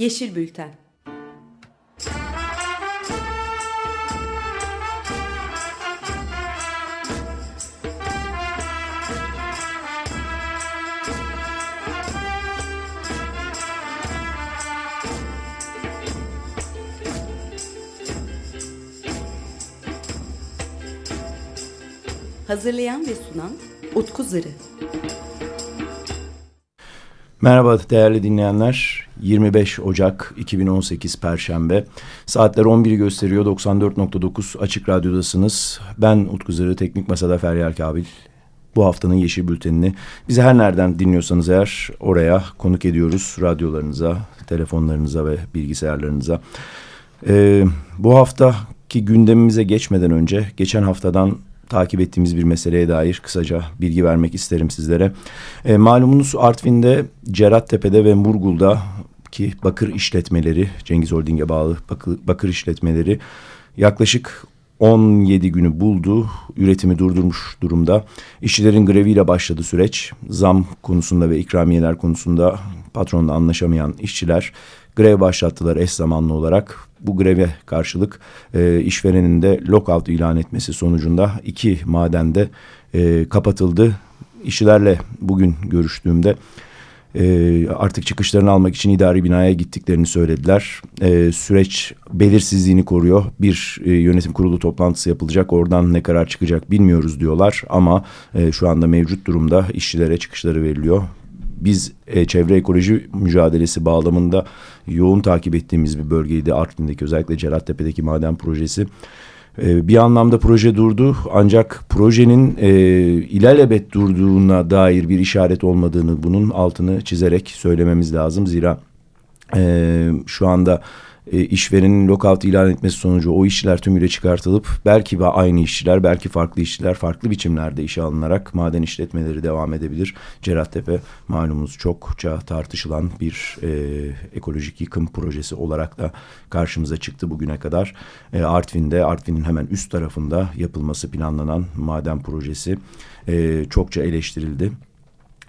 Yeşil Bülten Hazırlayan ve sunan Utku Zırı. Merhaba değerli dinleyenler. 25 Ocak 2018 Perşembe. Saatler 11'i gösteriyor. 94.9 Açık Radyo'dasınız. Ben Utku Zırı, Teknik Masada Feryal Kabil. Bu haftanın Yeşil Bülteni'ni bizi her nereden dinliyorsanız eğer oraya konuk ediyoruz. Radyolarınıza, telefonlarınıza ve bilgisayarlarınıza. Ee, bu haftaki gündemimize geçmeden önce geçen haftadan takip ettiğimiz bir meseleye dair kısaca bilgi vermek isterim sizlere. E, malumunuz Artvin'de, Cerattepe'de ve Murgul'da ki bakır işletmeleri, Cengiz Holding'e bağlı bakır, işletmeleri yaklaşık 17 günü buldu. Üretimi durdurmuş durumda. İşçilerin greviyle başladı süreç. Zam konusunda ve ikramiyeler konusunda patronla anlaşamayan işçiler grev başlattılar eş zamanlı olarak. Bu greve karşılık e, işverenin de lockout ilan etmesi sonucunda iki madende e, kapatıldı. İşçilerle bugün görüştüğümde e, artık çıkışlarını almak için idari binaya gittiklerini söylediler. E, süreç belirsizliğini koruyor. Bir e, yönetim kurulu toplantısı yapılacak. Oradan ne karar çıkacak bilmiyoruz diyorlar. Ama e, şu anda mevcut durumda işçilere çıkışları veriliyor biz e, çevre ekoloji mücadelesi bağlamında yoğun takip ettiğimiz bir bölgeydi. Artvin'deki özellikle Cerattepe'deki maden projesi. E, bir anlamda proje durdu ancak projenin e, ilelebet durduğuna dair bir işaret olmadığını bunun altını çizerek söylememiz lazım. Zira e, şu anda e, işverenin lockout ilan etmesi sonucu o işçiler tümüyle çıkartılıp belki aynı işçiler belki farklı işçiler farklı biçimlerde işe alınarak maden işletmeleri devam edebilir. Cerattepe malumunuz çokça tartışılan bir e, ekolojik yıkım projesi olarak da karşımıza çıktı bugüne kadar. E, Artvin'de Artvin'in hemen üst tarafında yapılması planlanan maden projesi e, çokça eleştirildi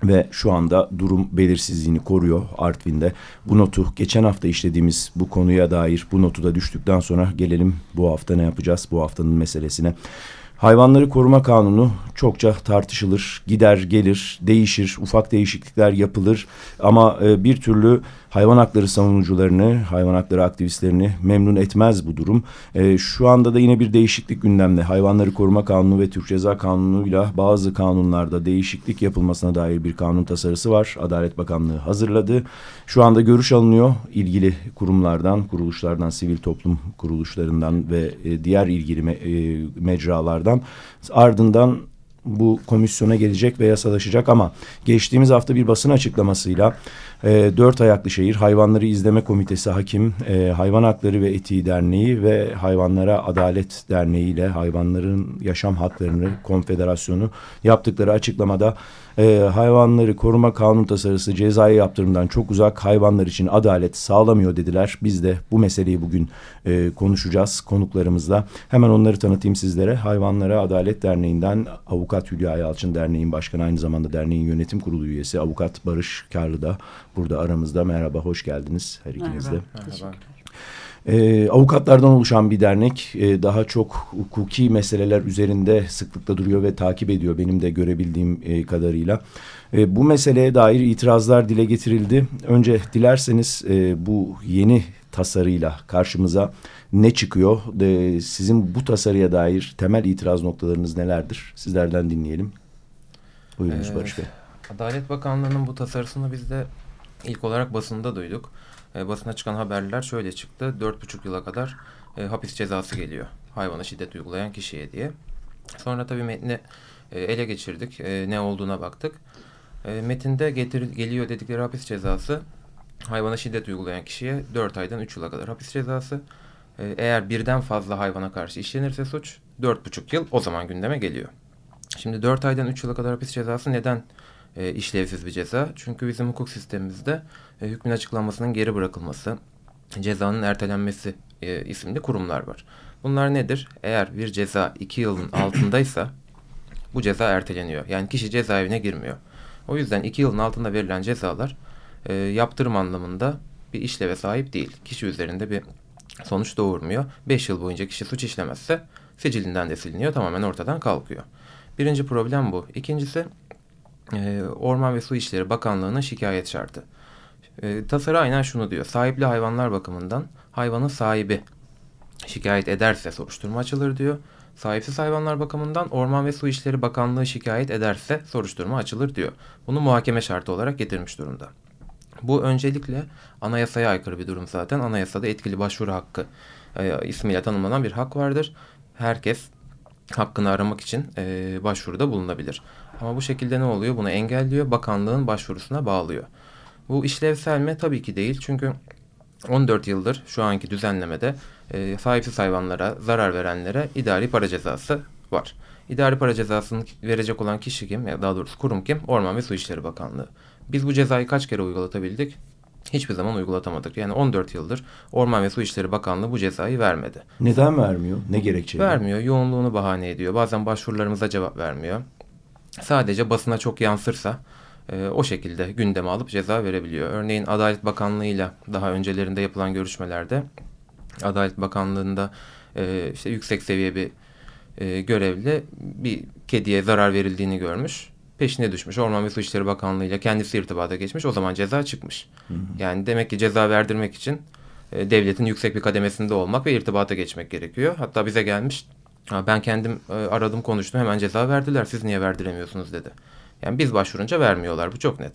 ve şu anda durum belirsizliğini koruyor Artvin'de. Bu notu geçen hafta işlediğimiz bu konuya dair bu notu da düştükten sonra gelelim bu hafta ne yapacağız bu haftanın meselesine. Hayvanları koruma kanunu çokça tartışılır, gider gelir, değişir, ufak değişiklikler yapılır ama e, bir türlü hayvan hakları savunucularını, hayvan hakları aktivistlerini memnun etmez bu durum. E, şu anda da yine bir değişiklik gündemde. Hayvanları koruma kanunu ve Türk Ceza Kanunu'yla bazı kanunlarda değişiklik yapılmasına dair bir kanun tasarısı var. Adalet Bakanlığı hazırladı. Şu anda görüş alınıyor ilgili kurumlardan, kuruluşlardan, sivil toplum kuruluşlarından ve e, diğer ilgili me mecralardan. Ardından bu komisyona gelecek ve yasalaşacak. Ama geçtiğimiz hafta bir basın açıklamasıyla e, Dört Ayaklı Şehir Hayvanları İzleme Komitesi Hakim, e, Hayvan Hakları ve Etiği Derneği ve Hayvanlara Adalet Derneği ile Hayvanların Yaşam Haklarını Konfederasyonu yaptıkları açıklamada e, hayvanları koruma kanun tasarısı cezai yaptırımdan çok uzak hayvanlar için adalet sağlamıyor dediler. Biz de bu meseleyi bugün e, konuşacağız konuklarımızla. Hemen onları tanıtayım sizlere. Hayvanlara Adalet Derneği'nden Avukat Hülya Yalçın Derneği'nin başkanı aynı zamanda derneğin yönetim kurulu üyesi Avukat Barış Karlı da burada aramızda. Merhaba, hoş geldiniz her ikiniz de. Merhaba. Ee, avukatlardan oluşan bir dernek ee, daha çok hukuki meseleler üzerinde sıklıkla duruyor ve takip ediyor benim de görebildiğim e, kadarıyla. E, bu meseleye dair itirazlar dile getirildi. Önce dilerseniz e, bu yeni tasarıyla karşımıza ne çıkıyor? E, sizin bu tasarıya dair temel itiraz noktalarınız nelerdir? Sizlerden dinleyelim. Buyurunuz ee, Barış Bey. Adalet Bakanlığı'nın bu tasarısını biz de ilk olarak basında duyduk. E, basına çıkan haberler şöyle çıktı. Dört buçuk yıla kadar e, hapis cezası geliyor hayvana şiddet uygulayan kişiye diye. Sonra tabii metni e, ele geçirdik. E, ne olduğuna baktık. E, metinde getir, geliyor dedikleri hapis cezası hayvana şiddet uygulayan kişiye dört aydan üç yıla kadar hapis cezası. E, eğer birden fazla hayvana karşı işlenirse suç dört buçuk yıl o zaman gündeme geliyor. Şimdi dört aydan üç yıla kadar hapis cezası neden e, işlevsiz bir ceza. Çünkü bizim hukuk sistemimizde e, hükmün açıklanmasının geri bırakılması, cezanın ertelenmesi e, isimli kurumlar var. Bunlar nedir? Eğer bir ceza iki yılın altındaysa bu ceza erteleniyor. Yani kişi cezaevine girmiyor. O yüzden iki yılın altında verilen cezalar e, yaptırım anlamında bir işleve sahip değil. Kişi üzerinde bir sonuç doğurmuyor. 5 yıl boyunca kişi suç işlemezse sicilinden de siliniyor. Tamamen ortadan kalkıyor. Birinci problem bu. İkincisi e, Orman ve Su İşleri Bakanlığı'nın şikayet şartı. E, tasarı aynen şunu diyor. Sahipli hayvanlar bakımından hayvanın sahibi şikayet ederse soruşturma açılır diyor. Sahipsiz hayvanlar bakımından Orman ve Su İşleri Bakanlığı şikayet ederse soruşturma açılır diyor. Bunu muhakeme şartı olarak getirmiş durumda. Bu öncelikle anayasaya aykırı bir durum zaten. Anayasada etkili başvuru hakkı e, ismiyle tanımlanan bir hak vardır. Herkes hakkını aramak için e, başvuruda bulunabilir. Ama bu şekilde ne oluyor? Bunu engelliyor. Bakanlığın başvurusuna bağlıyor. Bu işlevsel mi? Tabii ki değil. Çünkü 14 yıldır şu anki düzenlemede e, sahipsiz hayvanlara zarar verenlere idari para cezası var. İdari para cezasını verecek olan kişi kim? Ya daha doğrusu kurum kim? Orman ve Su İşleri Bakanlığı. Biz bu cezayı kaç kere uygulatabildik? Hiçbir zaman uygulatamadık. Yani 14 yıldır Orman ve Su İşleri Bakanlığı bu cezayı vermedi. Neden vermiyor? Ne gerekçeyle? Vermiyor. Yoğunluğunu bahane ediyor. Bazen başvurularımıza cevap vermiyor. Sadece basına çok yansırsa e, o şekilde gündeme alıp ceza verebiliyor. Örneğin Adalet Bakanlığı'yla daha öncelerinde yapılan görüşmelerde Adalet Bakanlığı'nda e, işte yüksek seviye bir e, görevli bir kediye zarar verildiğini görmüş. Peşine düşmüş. Orman ve Su İşleri Bakanlığı ile kendisi irtibata geçmiş. O zaman ceza çıkmış. Hı hı. Yani demek ki ceza verdirmek için e, devletin yüksek bir kademesinde olmak ve irtibata geçmek gerekiyor. Hatta bize gelmiş. Ben kendim e, aradım konuştum hemen ceza verdiler. Siz niye verdiremiyorsunuz dedi. Yani biz başvurunca vermiyorlar. Bu çok net.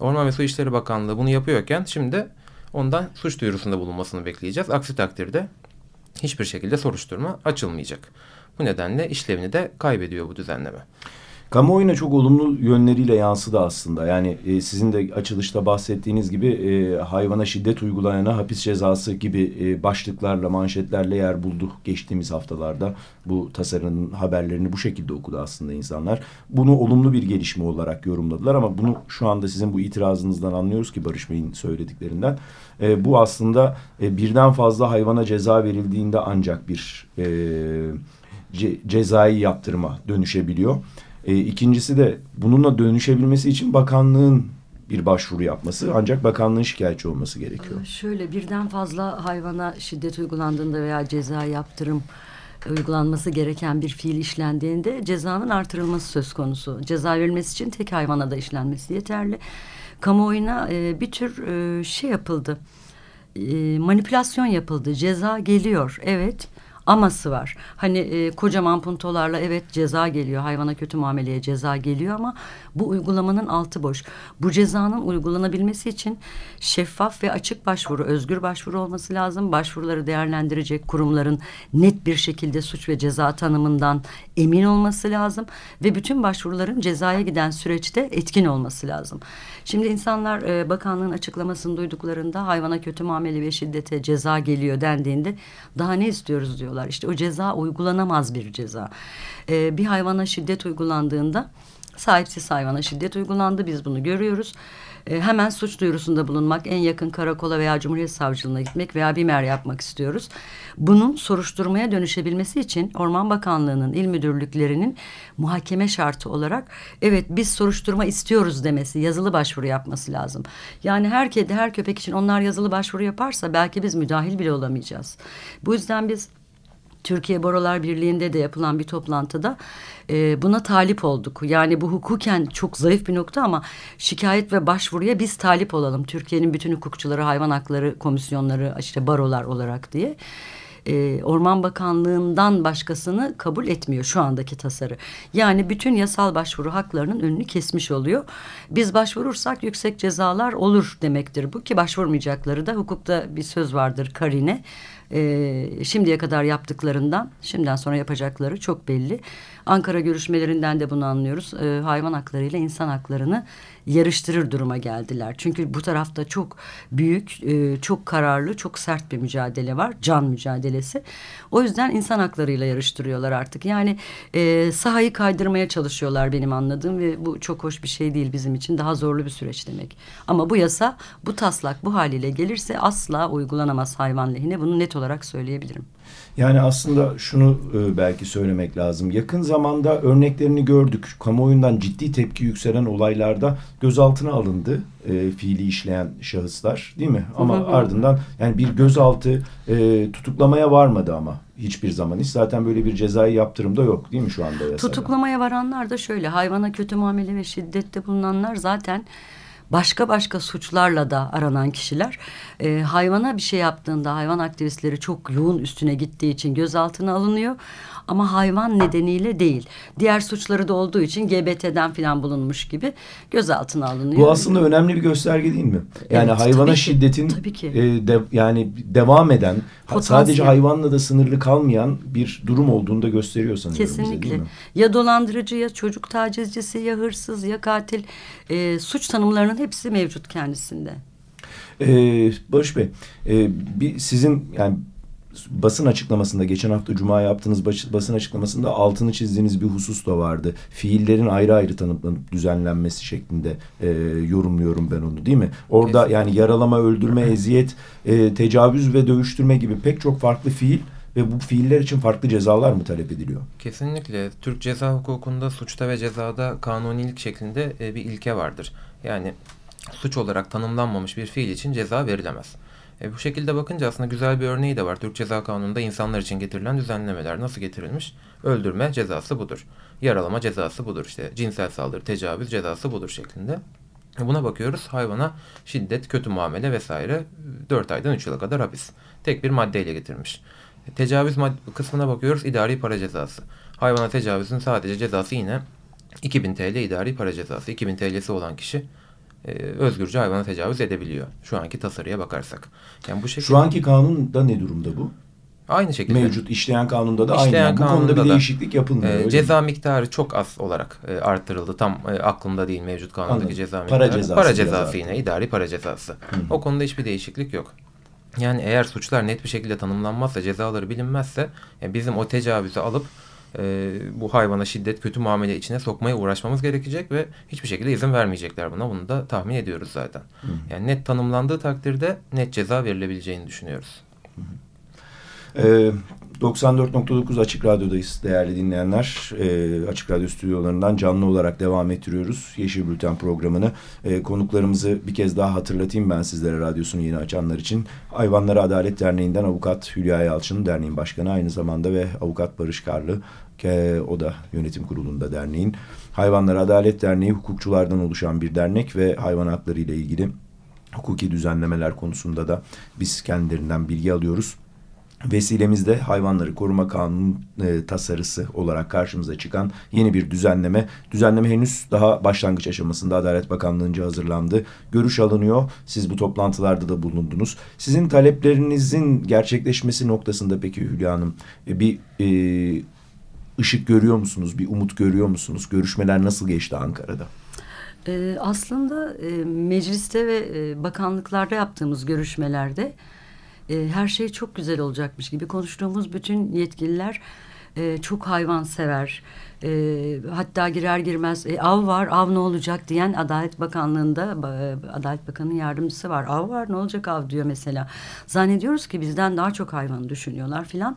Orman ve Su İşleri Bakanlığı bunu yapıyorken şimdi ondan suç duyurusunda bulunmasını bekleyeceğiz. Aksi takdirde hiçbir şekilde soruşturma açılmayacak. Bu nedenle işlevini de kaybediyor bu düzenleme. Kamuoyuna çok olumlu yönleriyle yansıdı aslında. Yani e, sizin de açılışta bahsettiğiniz gibi e, hayvana şiddet uygulayana hapis cezası gibi e, başlıklarla, manşetlerle yer buldu geçtiğimiz haftalarda. Bu tasarının haberlerini bu şekilde okudu aslında insanlar. Bunu olumlu bir gelişme olarak yorumladılar ama bunu şu anda sizin bu itirazınızdan anlıyoruz ki Barış Bey'in söylediklerinden. E, bu aslında e, birden fazla hayvana ceza verildiğinde ancak bir e, ce, cezai yaptırma dönüşebiliyor. E, ikincisi de bununla dönüşebilmesi için bakanlığın bir başvuru yapması ancak bakanlığın şikayetçi olması gerekiyor. Şöyle birden fazla hayvana şiddet uygulandığında veya ceza yaptırım uygulanması gereken bir fiil işlendiğinde cezanın artırılması söz konusu. Ceza verilmesi için tek hayvana da işlenmesi yeterli. Kamuoyuna e, bir tür e, şey yapıldı. E, manipülasyon yapıldı. Ceza geliyor. Evet aması var. Hani e, kocaman puntolarla evet ceza geliyor. Hayvana kötü muameleye ceza geliyor ama bu uygulamanın altı boş. Bu cezanın uygulanabilmesi için şeffaf ve açık başvuru, özgür başvuru olması lazım. Başvuruları değerlendirecek kurumların net bir şekilde suç ve ceza tanımından emin olması lazım ve bütün başvuruların cezaya giden süreçte etkin olması lazım. Şimdi insanlar e, bakanlığın açıklamasını duyduklarında hayvana kötü muamele ve şiddete ceza geliyor dendiğinde daha ne istiyoruz diyorlar. İşte o ceza uygulanamaz bir ceza. E, bir hayvana şiddet uygulandığında sahipsiz hayvana şiddet uygulandı biz bunu görüyoruz e, hemen suç duyurusunda bulunmak, en yakın karakola veya Cumhuriyet Savcılığına gitmek veya BİMER yapmak istiyoruz. Bunun soruşturmaya dönüşebilmesi için Orman Bakanlığı'nın il müdürlüklerinin muhakeme şartı olarak evet biz soruşturma istiyoruz demesi, yazılı başvuru yapması lazım. Yani her kedi, her köpek için onlar yazılı başvuru yaparsa belki biz müdahil bile olamayacağız. Bu yüzden biz Türkiye Barolar Birliği'nde de yapılan bir toplantıda e, buna talip olduk. Yani bu hukuken çok zayıf bir nokta ama şikayet ve başvuruya biz talip olalım. Türkiye'nin bütün hukukçuları, hayvan hakları komisyonları, işte barolar olarak diye. E, Orman Bakanlığı'ndan başkasını kabul etmiyor şu andaki tasarı. Yani bütün yasal başvuru haklarının önünü kesmiş oluyor. Biz başvurursak yüksek cezalar olur demektir bu ki başvurmayacakları da hukukta bir söz vardır karine e, şimdiye kadar yaptıklarından şimdiden sonra yapacakları çok belli. Ankara görüşmelerinden de bunu anlıyoruz. E, hayvan hakları ile insan haklarını yarıştırır duruma geldiler. Çünkü bu tarafta çok büyük, e, çok kararlı, çok sert bir mücadele var. Can mücadelesi. O yüzden insan haklarıyla yarıştırıyorlar artık. Yani e, sahayı kaydırmaya çalışıyorlar benim anladığım ve bu çok hoş bir şey değil bizim için. Daha zorlu bir süreç demek. Ama bu yasa, bu taslak bu haliyle gelirse asla uygulanamaz hayvan lehine. Bunu net olarak söyleyebilirim. Yani aslında şunu e, belki söylemek lazım. Yakın zamanda örneklerini gördük. Kamuoyundan ciddi tepki yükselen olaylarda gözaltına alındı e, fiili işleyen şahıslar değil mi? Ama hı hı. ardından yani bir gözaltı e, tutuklamaya varmadı ama hiçbir zaman hiç zaten böyle bir cezai yaptırım da yok değil mi şu anda yasada? Tutuklamaya varanlar da şöyle hayvana kötü muamele ve şiddette bulunanlar zaten başka başka suçlarla da aranan kişiler e, hayvana bir şey yaptığında hayvan aktivistleri çok yoğun üstüne gittiği için gözaltına alınıyor ama hayvan nedeniyle değil. Diğer suçları da olduğu için GBT'den falan bulunmuş gibi gözaltına alınıyor. Bu aslında önemli bir gösterge değil mi? Yani evet, hayvana tabii şiddetin ki, tabii ki. E, de, yani devam eden Potansiyel. sadece hayvanla da sınırlı kalmayan bir durum olduğunu da gösteriyor sanırım Kesinlikle. Bize? Ya dolandırıcı ya çocuk tacizcisi ya hırsız ya katil e, suç tanımlarının hepsi mevcut kendisinde. Ee, Barış Bey, e, bir sizin yani basın açıklamasında geçen hafta Cuma yaptığınız basın açıklamasında altını çizdiğiniz bir husus da vardı. Fiillerin ayrı ayrı tanımlanıp düzenlenmesi şeklinde e, yorumluyorum ben onu değil mi? Orada Kesinlikle. yani yaralama, öldürme, eziyet, e, tecavüz ve dövüştürme gibi pek çok farklı fiil ve bu fiiller için farklı cezalar mı talep ediliyor? Kesinlikle. Türk ceza hukukunda suçta ve cezada kanunilik şeklinde e, bir ilke vardır. Yani suç olarak tanımlanmamış bir fiil için ceza verilemez. E, bu şekilde bakınca aslında güzel bir örneği de var. Türk Ceza Kanunu'nda insanlar için getirilen düzenlemeler nasıl getirilmiş? Öldürme cezası budur. Yaralama cezası budur. İşte cinsel saldırı, tecavüz cezası budur şeklinde. E, buna bakıyoruz. Hayvana şiddet, kötü muamele vesaire 4 aydan 3 yıla kadar hapis. Tek bir maddeyle getirmiş. Tecavüz kısmına bakıyoruz. idari para cezası. Hayvana tecavüzün sadece cezası yine 2000 TL idari para cezası. 2000 TL'si olan kişi e, özgürce hayvana tecavüz edebiliyor. Şu anki tasarıya bakarsak. Yani bu şekilde... Şu anki kanunda ne durumda bu? Aynı şekilde. Mevcut işleyen kanunda da işleyen aynı. Bu konuda bir da, değişiklik yapılmıyor. E, ceza miktarı çok az olarak e, arttırıldı. Tam e, aklımda değil mevcut kanundaki Anladım. ceza miktarı. Para cezası. Para cezası yine idari para cezası. Hı. O konuda hiçbir değişiklik yok. Yani eğer suçlar net bir şekilde tanımlanmazsa, cezaları bilinmezse yani bizim o tecavüzü alıp e, bu hayvana şiddet, kötü muamele içine sokmaya uğraşmamız gerekecek ve hiçbir şekilde izin vermeyecekler buna. Bunu da tahmin ediyoruz zaten. Hı. Yani net tanımlandığı takdirde net ceza verilebileceğini düşünüyoruz. Hı hı. Ee, 94.9 Açık Radyo'dayız değerli dinleyenler. E, Açık Radyo stüdyolarından canlı olarak devam ettiriyoruz Yeşil Bülten programını. E, konuklarımızı bir kez daha hatırlatayım ben sizlere radyosunu yeni açanlar için. Hayvanlara Adalet Derneği'nden avukat Hülya Yalçın, derneğin başkanı aynı zamanda ve avukat Barış Karlı, e, o da yönetim kurulunda derneğin. Hayvanlara Adalet Derneği hukukçulardan oluşan bir dernek ve hayvan hakları ile ilgili hukuki düzenlemeler konusunda da biz kendilerinden bilgi alıyoruz vesilemizde hayvanları koruma kanunu e, tasarısı olarak karşımıza çıkan yeni bir düzenleme. Düzenleme henüz daha başlangıç aşamasında Adalet Bakanlığı'nca hazırlandı. Görüş alınıyor. Siz bu toplantılarda da bulundunuz. Sizin taleplerinizin gerçekleşmesi noktasında peki Hülya Hanım e, bir e, ışık görüyor musunuz? Bir umut görüyor musunuz? Görüşmeler nasıl geçti Ankara'da? Ee, aslında e, mecliste ve e, bakanlıklarda yaptığımız görüşmelerde e, her şey çok güzel olacakmış gibi konuştuğumuz bütün yetkililer e, çok hayvansever. E, hatta girer girmez e, av var av ne olacak diyen Adalet Bakanlığı'nda e, Adalet Bakanı'nın yardımcısı var. Av var ne olacak av diyor mesela. Zannediyoruz ki bizden daha çok hayvanı düşünüyorlar filan.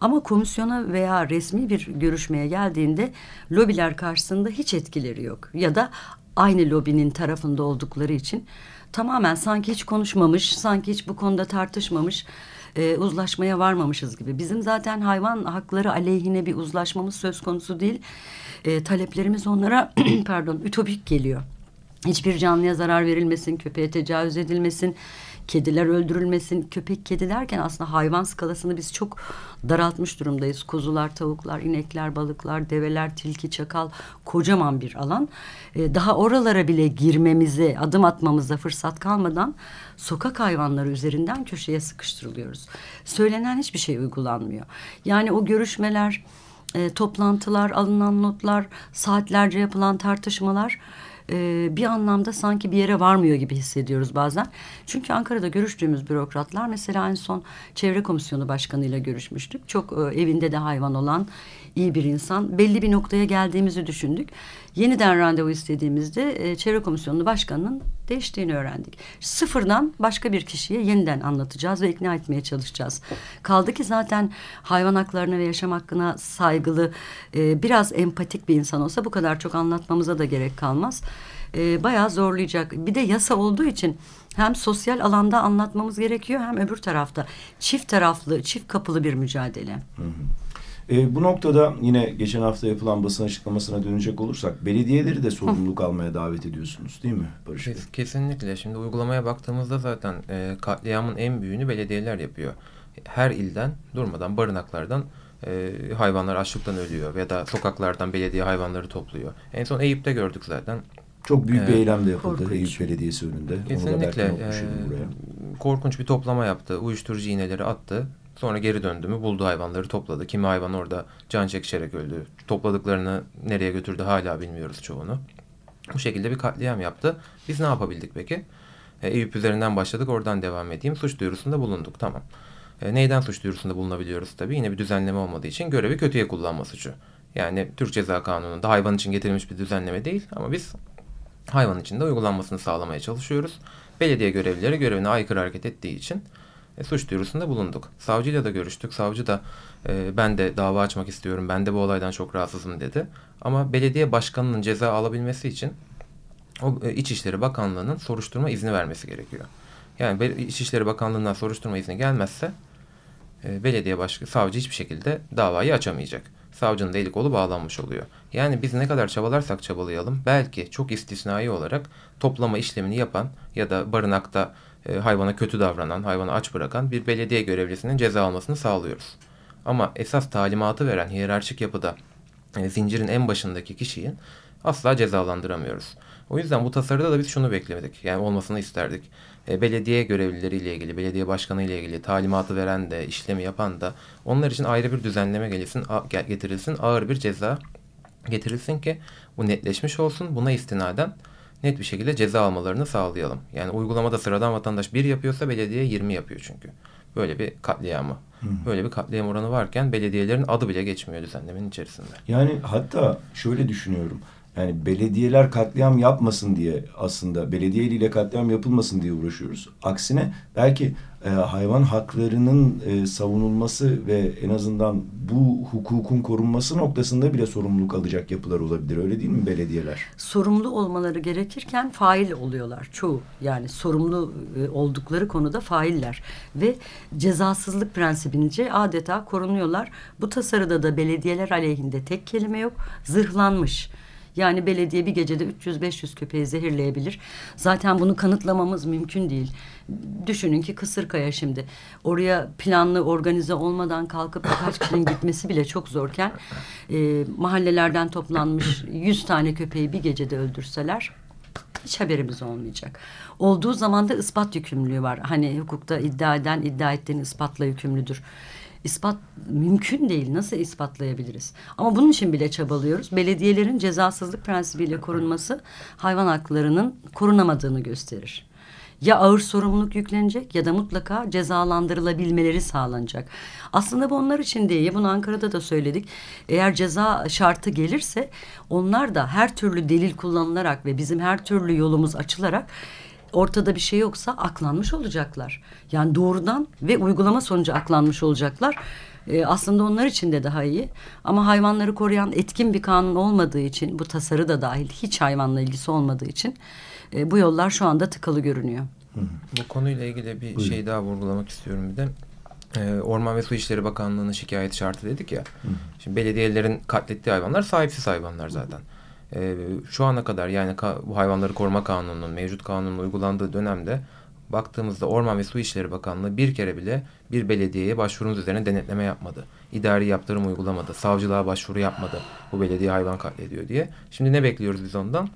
Ama komisyona veya resmi bir görüşmeye geldiğinde lobiler karşısında hiç etkileri yok. Ya da aynı lobinin tarafında oldukları için tamamen sanki hiç konuşmamış, sanki hiç bu konuda tartışmamış, e, uzlaşmaya varmamışız gibi. Bizim zaten hayvan hakları aleyhine bir uzlaşmamız söz konusu değil. E, taleplerimiz onlara pardon ütopik geliyor. Hiçbir canlıya zarar verilmesin, köpeğe tecavüz edilmesin, kediler öldürülmesin. Köpek kedi derken aslında hayvan skalasını biz çok daraltmış durumdayız. Kuzular, tavuklar, inekler, balıklar, develer, tilki, çakal kocaman bir alan. Ee, daha oralara bile girmemize, adım atmamıza fırsat kalmadan sokak hayvanları üzerinden köşeye sıkıştırılıyoruz. Söylenen hiçbir şey uygulanmıyor. Yani o görüşmeler, e, toplantılar, alınan notlar, saatlerce yapılan tartışmalar e, bir anlamda sanki bir yere varmıyor gibi hissediyoruz bazen. Çünkü Ankara'da görüştüğümüz bürokratlar mesela en son Çevre Komisyonu Başkanı ile görüşmüştük. Çok e, evinde de hayvan olan iyi bir insan. Belli bir noktaya geldiğimizi düşündük. Yeniden randevu istediğimizde e, Çevre Komisyonu Başkanı'nın değiştiğini öğrendik. Sıfırdan başka bir kişiye yeniden anlatacağız ve ikna etmeye çalışacağız. Kaldı ki zaten hayvan haklarına ve yaşam hakkına saygılı e, biraz empatik bir insan olsa bu kadar çok anlatmamıza da gerek kalmaz. E, bayağı zorlayacak. Bir de yasa olduğu için hem sosyal alanda anlatmamız gerekiyor hem öbür tarafta çift taraflı, çift kapılı bir mücadele. Hı hı. E, bu noktada yine geçen hafta yapılan basın açıklamasına dönecek olursak belediyeleri de sorumluluk almaya davet ediyorsunuz değil mi Barış Bey? Kesinlikle. Şimdi uygulamaya baktığımızda zaten e, katliamın en büyüğünü belediyeler yapıyor. Her ilden durmadan barınaklardan e, hayvanlar açlıktan ölüyor ya da sokaklardan belediye hayvanları topluyor. En son Eyüp'te gördük zaten. Çok büyük bir eylem de yapıldı korkunç. Eyüp Belediyesi önünde. Kesinlikle. E, korkunç bir toplama yaptı. Uyuşturucu iğneleri attı. Sonra geri döndü mü buldu hayvanları topladı. Kimi hayvan orada can çekişerek öldü. Topladıklarını nereye götürdü hala bilmiyoruz çoğunu. Bu şekilde bir katliam yaptı. Biz ne yapabildik peki? E, Eyüp üzerinden başladık oradan devam edeyim. Suç duyurusunda bulunduk tamam. E, neyden suç duyurusunda bulunabiliyoruz tabii? Yine bir düzenleme olmadığı için görevi kötüye kullanma suçu. Yani Türk Ceza Kanunu'nda hayvan için getirilmiş bir düzenleme değil ama biz hayvan içinde uygulanmasını sağlamaya çalışıyoruz. Belediye görevlileri görevine aykırı hareket ettiği için e, suç duyurusunda bulunduk. Savcıyla da görüştük. Savcı da e, ben de dava açmak istiyorum, ben de bu olaydan çok rahatsızım dedi. Ama belediye başkanının ceza alabilmesi için o e, İçişleri Bakanlığı'nın soruşturma izni vermesi gerekiyor. Yani İçişleri Bakanlığı'ndan soruşturma izni gelmezse e, belediye başkanı, savcı hiçbir şekilde davayı açamayacak. Savcının da eli kolu bağlanmış oluyor. Yani biz ne kadar çabalarsak çabalayalım belki çok istisnai olarak toplama işlemini yapan ya da barınakta e, hayvana kötü davranan, hayvanı aç bırakan bir belediye görevlisinin ceza almasını sağlıyoruz. Ama esas talimatı veren hiyerarşik yapıda e, zincirin en başındaki kişiyi asla cezalandıramıyoruz. O yüzden bu tasarıda da biz şunu beklemedik. Yani olmasını isterdik. E, belediye görevlileriyle ilgili, belediye başkanı ile ilgili talimatı veren de, işlemi yapan da onlar için ayrı bir düzenleme gelsin, getirilsin, ağır bir ceza getirilsin ki bu netleşmiş olsun. Buna istinaden net bir şekilde ceza almalarını sağlayalım. Yani uygulamada sıradan vatandaş bir yapıyorsa belediye 20 yapıyor çünkü. Böyle bir katliamı. Hı. Böyle bir katliam oranı varken belediyelerin adı bile geçmiyor düzenlemenin içerisinde. Yani hatta şöyle düşünüyorum. Yani belediyeler katliam yapmasın diye aslında belediye ile katliam yapılmasın diye uğraşıyoruz. Aksine belki e, hayvan haklarının e, savunulması ve en azından bu hukukun korunması noktasında bile sorumluluk alacak yapılar olabilir. Öyle değil mi belediyeler? Sorumlu olmaları gerekirken fail oluyorlar çoğu. Yani sorumlu e, oldukları konuda failler ve cezasızlık prensibince adeta korunuyorlar. Bu tasarıda da belediyeler aleyhinde tek kelime yok. Zırhlanmış. Yani belediye bir gecede 300-500 köpeği zehirleyebilir. Zaten bunu kanıtlamamız mümkün değil. Düşünün ki Kısırkaya şimdi. Oraya planlı organize olmadan kalkıp birkaç kişinin gitmesi bile çok zorken e, mahallelerden toplanmış 100 tane köpeği bir gecede öldürseler hiç haberimiz olmayacak. Olduğu zaman da ispat yükümlülüğü var. Hani hukukta iddia eden iddia ettiğini ispatla yükümlüdür ispat mümkün değil. Nasıl ispatlayabiliriz? Ama bunun için bile çabalıyoruz. Belediyelerin cezasızlık prensibiyle korunması hayvan haklarının korunamadığını gösterir. Ya ağır sorumluluk yüklenecek ya da mutlaka cezalandırılabilmeleri sağlanacak. Aslında bu onlar için değil. Bunu Ankara'da da söyledik. Eğer ceza şartı gelirse onlar da her türlü delil kullanılarak ve bizim her türlü yolumuz açılarak ortada bir şey yoksa aklanmış olacaklar. Yani doğrudan ve uygulama sonucu aklanmış olacaklar. Ee, aslında onlar için de daha iyi. Ama hayvanları koruyan etkin bir kanun olmadığı için bu tasarı da dahil hiç hayvanla ilgisi olmadığı için e, bu yollar şu anda tıkalı görünüyor. Bu konuyla ilgili bir Buyurun. şey daha vurgulamak istiyorum bir de. Ee, Orman ve Su İşleri Bakanlığı'nın şikayet şartı dedik ya. Hı. Şimdi belediyelerin katlettiği hayvanlar sahipsiz hayvanlar zaten. Hı e, şu ana kadar yani bu hayvanları koruma kanununun mevcut kanunun uygulandığı dönemde baktığımızda Orman ve Su İşleri Bakanlığı bir kere bile bir belediyeye başvurumuz üzerine denetleme yapmadı. İdari yaptırım uygulamadı. Savcılığa başvuru yapmadı. Bu belediye hayvan katlediyor diye. Şimdi ne bekliyoruz biz ondan?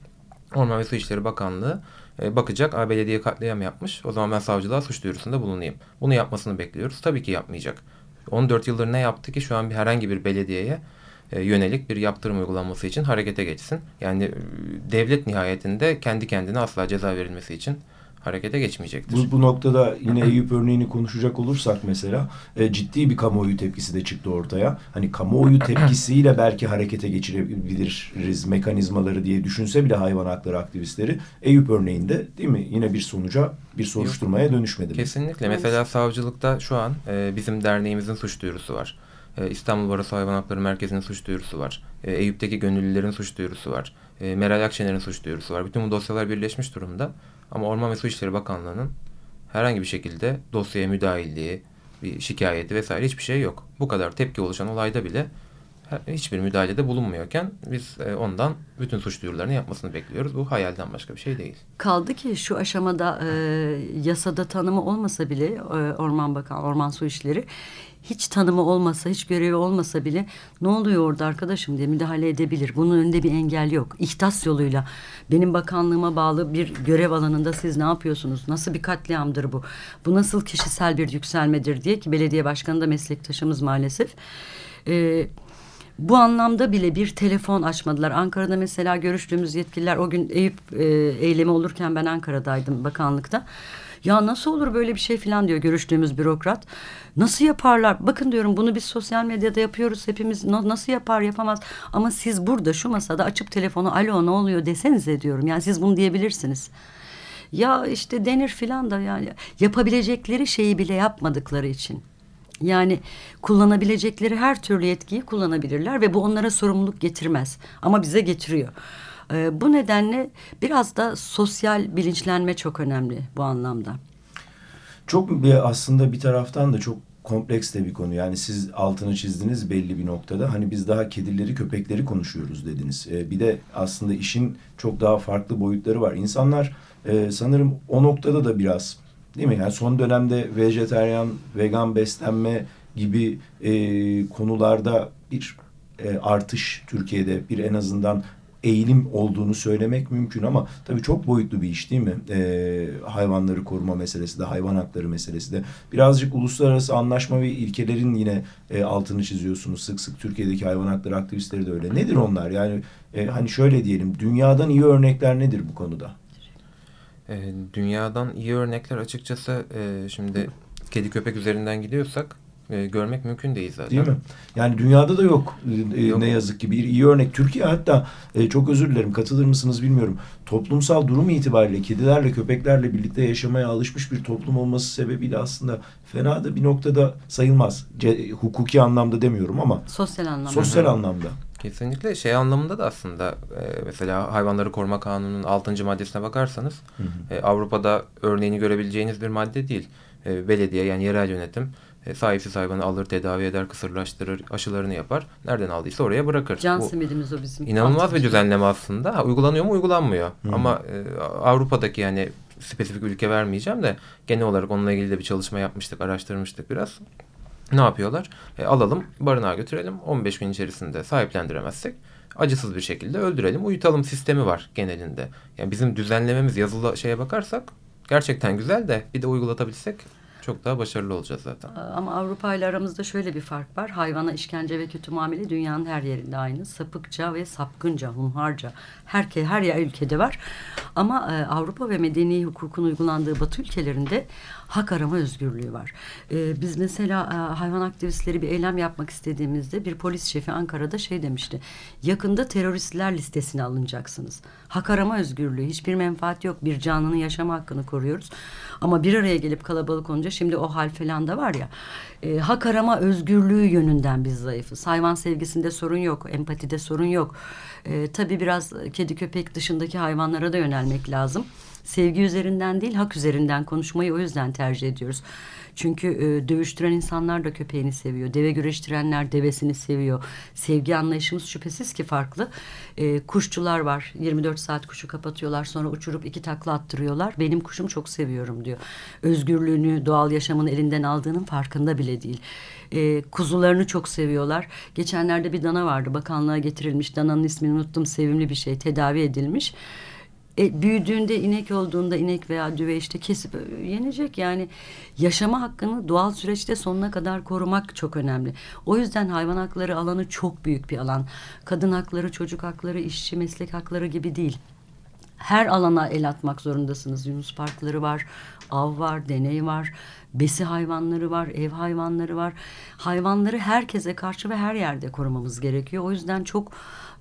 Orman ve Su İşleri Bakanlığı e, bakacak. A, belediye katliam yapmış. O zaman ben savcılığa suç duyurusunda bulunayım. Bunu yapmasını bekliyoruz. Tabii ki yapmayacak. 14 yıldır ne yaptı ki şu an bir herhangi bir belediyeye yönelik bir yaptırım uygulanması için harekete geçsin. Yani e, devlet nihayetinde kendi kendine asla ceza verilmesi için harekete geçmeyecektir. Bu, bu noktada yine Eyüp örneğini konuşacak olursak mesela e, ciddi bir kamuoyu tepkisi de çıktı ortaya. Hani kamuoyu tepkisiyle belki harekete geçirebiliriz mekanizmaları diye düşünse bile hayvan hakları aktivistleri Eyüp örneğinde değil mi yine bir sonuca bir soruşturmaya dönüşmedi. Kesinlikle. Mesela savcılıkta şu an e, bizim derneğimizin suç duyurusu var. E, İstanbul Barosu Hayvan Hakları Merkezi'nin suç duyurusu var. E, Eyüp'teki gönüllülerin suç duyurusu var. E, Meral Akşener'in suç duyurusu var. Bütün bu dosyalar birleşmiş durumda. Ama Orman ve Su İşleri Bakanlığı'nın herhangi bir şekilde dosyaya müdahilliği, bir şikayeti vesaire hiçbir şey yok. Bu kadar tepki oluşan olayda bile hiçbir müdahalede bulunmuyorken biz e, ondan bütün suç duyurularını yapmasını bekliyoruz. Bu hayalden başka bir şey değil. Kaldı ki şu aşamada e, yasada tanımı olmasa bile e, Orman Bakan, Orman Su İşleri hiç tanımı olmasa, hiç görevi olmasa bile ne oluyor orada arkadaşım diye müdahale edebilir. Bunun önünde bir engel yok. İhtas yoluyla benim bakanlığıma bağlı bir görev alanında siz ne yapıyorsunuz? Nasıl bir katliamdır bu? Bu nasıl kişisel bir yükselmedir diye ki belediye başkanı da meslektaşımız maalesef. Eee bu anlamda bile bir telefon açmadılar. Ankara'da mesela görüştüğümüz yetkililer o gün Eyüp e, eylemi olurken ben Ankara'daydım bakanlıkta. Ya nasıl olur böyle bir şey falan diyor görüştüğümüz bürokrat. Nasıl yaparlar? Bakın diyorum bunu biz sosyal medyada yapıyoruz hepimiz. Nasıl yapar yapamaz. Ama siz burada şu masada açıp telefonu alo ne oluyor desenize diyorum. Yani siz bunu diyebilirsiniz. Ya işte denir filan da yani yapabilecekleri şeyi bile yapmadıkları için. Yani kullanabilecekleri her türlü yetkiyi kullanabilirler ve bu onlara sorumluluk getirmez. Ama bize getiriyor. Ee, bu nedenle biraz da sosyal bilinçlenme çok önemli bu anlamda. Çok bir aslında bir taraftan da çok kompleks de bir konu. Yani siz altını çizdiniz belli bir noktada. Hani biz daha kedileri, köpekleri konuşuyoruz dediniz. Ee, bir de aslında işin çok daha farklı boyutları var. İnsanlar e, sanırım o noktada da biraz değil mi? Yani son dönemde vejeteryan, vegan beslenme gibi e, konularda bir e, artış Türkiye'de bir en azından eğilim olduğunu söylemek mümkün ama tabii çok boyutlu bir iş değil mi? Ee, hayvanları koruma meselesi de, hayvan hakları meselesi de. Birazcık uluslararası anlaşma ve ilkelerin yine e, altını çiziyorsunuz. Sık sık Türkiye'deki hayvan hakları aktivistleri de öyle. Nedir onlar? Yani e, hani şöyle diyelim, dünyadan iyi örnekler nedir bu konuda? E, dünyadan iyi örnekler açıkçası e, şimdi kedi köpek üzerinden gidiyorsak e, görmek mümkün değil zaten. Değil mi? Yani dünyada da yok, e, yok. ne yazık ki bir iyi örnek. Türkiye hatta e, çok özür dilerim katılır mısınız bilmiyorum. Toplumsal durum itibariyle kedilerle köpeklerle birlikte yaşamaya alışmış bir toplum olması sebebiyle aslında fena da bir noktada sayılmaz. Ce, hukuki anlamda demiyorum ama. Sosyal anlamda. Sosyal anlamda. Kesinlikle şey anlamında da aslında e, mesela hayvanları koruma kanununun 6. maddesine bakarsanız hı hı. E, Avrupa'da örneğini görebileceğiniz bir madde değil. E, belediye yani yerel yönetim e, sahipsiz hayvanı alır, tedavi eder, kısırlaştırır, aşılarını yapar. Nereden aldıysa oraya bırakır. Can simidimiz o bizim. İnanılmaz bir düzenleme aslında. Ha, uygulanıyor mu? Uygulanmıyor. Hmm. Ama e, Avrupa'daki yani spesifik ülke vermeyeceğim de genel olarak onunla ilgili de bir çalışma yapmıştık, araştırmıştık biraz. Ne yapıyorlar? E, alalım, barınağa götürelim. 15 gün içerisinde sahiplendiremezsek acısız bir şekilde öldürelim, uyutalım sistemi var genelinde. Yani bizim düzenlememiz yazılı şeye bakarsak gerçekten güzel de bir de uygulatabilsek çok daha başarılı olacağız zaten. Ama Avrupa ile aramızda şöyle bir fark var. Hayvana işkence ve kötü muamele dünyanın her yerinde aynı. Sapıkça ve sapkınca, hunharca. Her, her yer ülkede var. Ama e, Avrupa ve medeni hukukun uygulandığı Batı ülkelerinde hak arama özgürlüğü var. E, biz mesela e, hayvan aktivistleri bir eylem yapmak istediğimizde bir polis şefi Ankara'da şey demişti. Yakında teröristler listesine alınacaksınız. Hak arama özgürlüğü, hiçbir menfaat yok. Bir canlının yaşama hakkını koruyoruz. Ama bir araya gelip kalabalık olunca şimdi o hal falan da var ya. E, hak arama özgürlüğü yönünden biz zayıfız. Hayvan sevgisinde sorun yok, empatide sorun yok. E, tabii biraz kedi köpek dışındaki hayvanlara da yönelmek lazım. Sevgi üzerinden değil, hak üzerinden konuşmayı o yüzden tercih ediyoruz. Çünkü e, dövüştüren insanlar da köpeğini seviyor. Deve güreştirenler devesini seviyor. Sevgi anlayışımız şüphesiz ki farklı. E, kuşçular var. 24 saat kuşu kapatıyorlar. Sonra uçurup iki takla attırıyorlar. Benim kuşum çok seviyorum diyor. Özgürlüğünü, doğal yaşamını elinden aldığının farkında bile değil. E, kuzularını çok seviyorlar. Geçenlerde bir dana vardı. Bakanlığa getirilmiş. Dananın ismini unuttum. Sevimli bir şey. Tedavi edilmiş. E, büyüdüğünde inek olduğunda inek veya düve işte kesip e, yenecek. Yani yaşama hakkını doğal süreçte sonuna kadar korumak çok önemli. O yüzden hayvan hakları alanı çok büyük bir alan. Kadın hakları, çocuk hakları, işçi meslek hakları gibi değil. her alana el atmak zorundasınız. Yunus parkları var, av var, deney var, besi hayvanları var, ev hayvanları var. Hayvanları herkese karşı ve her yerde korumamız gerekiyor. O yüzden çok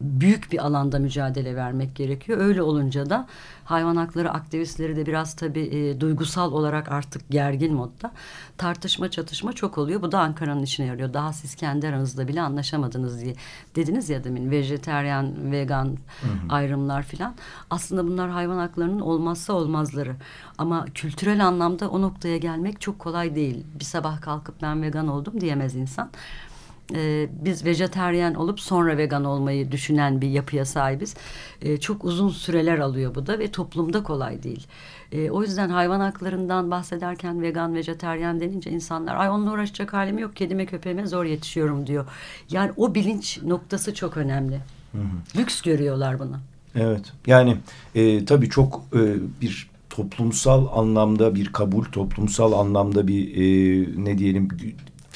büyük bir alanda mücadele vermek gerekiyor. Öyle olunca da hayvan hakları aktivistleri de biraz tabii e, duygusal olarak artık gergin modda. Tartışma çatışma çok oluyor. Bu da Ankara'nın işine yarıyor. Daha siz kendi aranızda bile anlaşamadınız diye. Dediniz ya demin vejeteryan, vegan hı hı. ayrımlar filan. Aslında bunlar hayvan haklarının olmazsa olmazları. Ama kültürel anlamda o noktaya gelmek çok kolay değil. Bir sabah kalkıp ben vegan oldum diyemez insan e, biz vejeteryen olup sonra vegan olmayı düşünen bir yapıya sahibiz. E, çok uzun süreler alıyor bu da ve toplumda kolay değil. E, o yüzden hayvan haklarından bahsederken vegan, vejeteryen denince insanlar ay onunla uğraşacak halim yok kedime köpeğime zor yetişiyorum diyor. Yani o bilinç noktası çok önemli. Hı hı. Lüks görüyorlar bunu. Evet yani e, tabii çok e, bir toplumsal anlamda bir kabul, toplumsal anlamda bir e, ne diyelim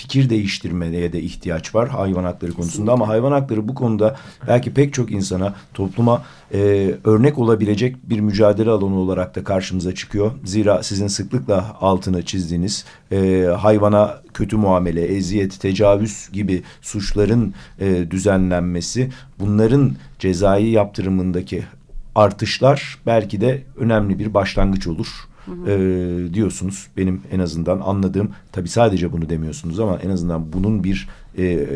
fikir değiştirmeye de ihtiyaç var hayvan hakları konusunda. Kesinlikle. Ama hayvan hakları bu konuda belki pek çok insana, topluma e, örnek olabilecek bir mücadele alanı olarak da karşımıza çıkıyor. Zira sizin sıklıkla altını çizdiğiniz e, hayvana kötü muamele, eziyet, tecavüz gibi suçların e, düzenlenmesi, bunların cezai yaptırımındaki artışlar belki de önemli bir başlangıç olur e, diyorsunuz. Benim en azından anladığım tabi sadece bunu demiyorsunuz ama en azından bunun bir e,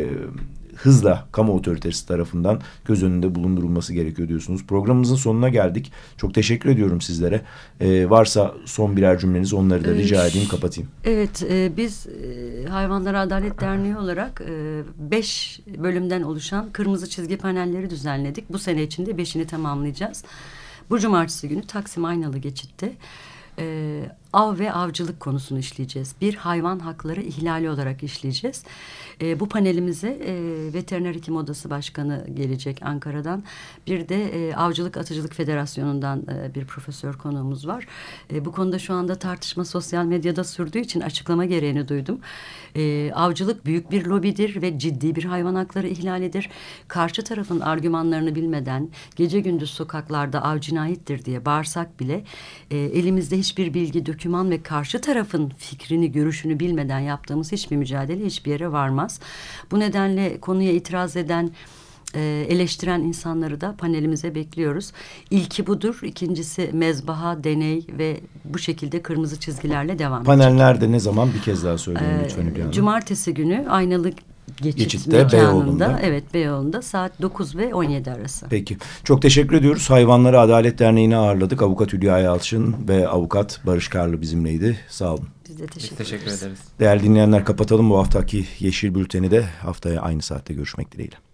hızla kamu otoritesi tarafından göz önünde bulundurulması gerekiyor diyorsunuz. Programımızın sonuna geldik. Çok teşekkür ediyorum sizlere. Ee, varsa son birer cümleniz onları da rica edeyim kapatayım. Evet e, biz e, Hayvanlara Adalet Derneği olarak e, beş bölümden oluşan kırmızı çizgi panelleri düzenledik. Bu sene içinde beşini tamamlayacağız. Bu cumartesi günü Taksim Aynalı Geçit'te e, av ve avcılık konusunu işleyeceğiz. Bir hayvan hakları ihlali olarak işleyeceğiz. E, bu panelimize e, Veteriner Hekim Odası Başkanı gelecek Ankara'dan. Bir de e, Avcılık Atıcılık Federasyonu'ndan e, bir profesör konuğumuz var. E, bu konuda şu anda tartışma sosyal medyada sürdüğü için açıklama gereğini duydum. E, avcılık büyük bir lobidir ve ciddi bir hayvan hakları ihlalidir. Karşı tarafın argümanlarını bilmeden gece gündüz sokaklarda av cinayettir diye bağırsak bile e, elimizde hiçbir bilgi döküm doküman ve karşı tarafın fikrini, görüşünü bilmeden yaptığımız hiçbir mücadele hiçbir yere varmaz. Bu nedenle konuya itiraz eden e, eleştiren insanları da panelimize bekliyoruz. İlki budur. İkincisi mezbaha, deney ve bu şekilde kırmızı çizgilerle devam Panel edecek. Panel nerede ne zaman bir kez daha söyleyin ee, lütfen Hülya Cumartesi günü aynalı geçit Geçit'te. Beyoğlu'nda. Evet Beyoğlu'nda saat 9 ve 17 arası. Peki. Çok teşekkür ediyoruz. Hayvanları Adalet Derneği'ne ağırladık. Avukat Hülya Yalçın ve avukat Barış Karlı bizimleydi. Sağ olun. Biz de teşekkür, Biz teşekkür ederiz. Değerli dinleyenler kapatalım bu haftaki Yeşil Bülten'i de haftaya aynı saatte görüşmek dileğiyle.